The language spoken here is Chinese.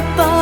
吧。